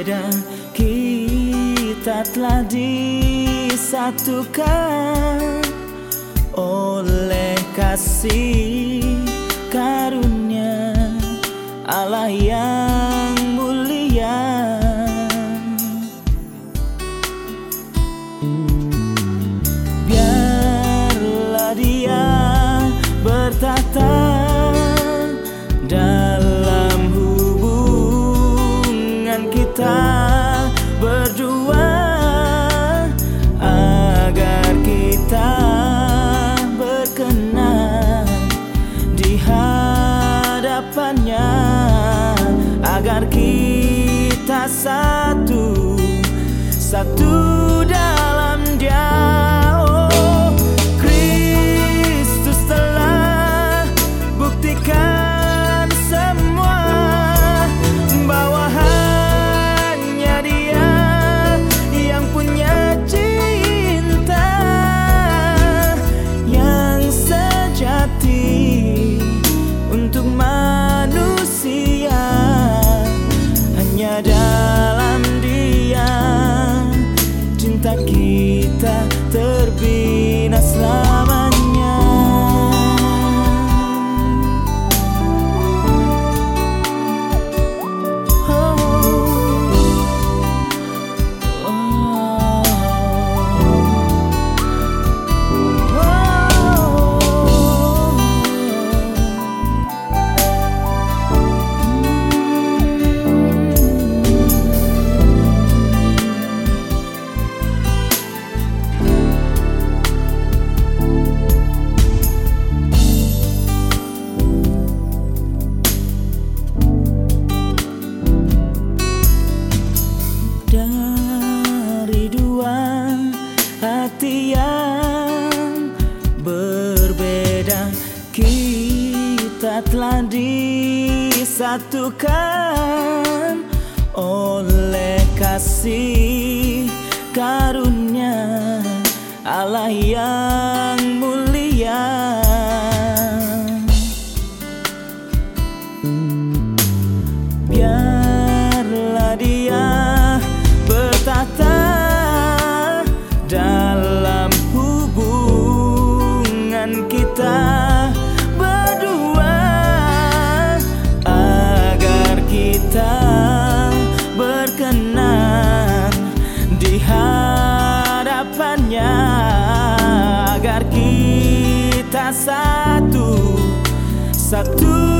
berbeda. Kita telah disatukan Oleh kasih karunia Allah yang satu Satu. disatukan oleh kasih karunia Allah yang ça tout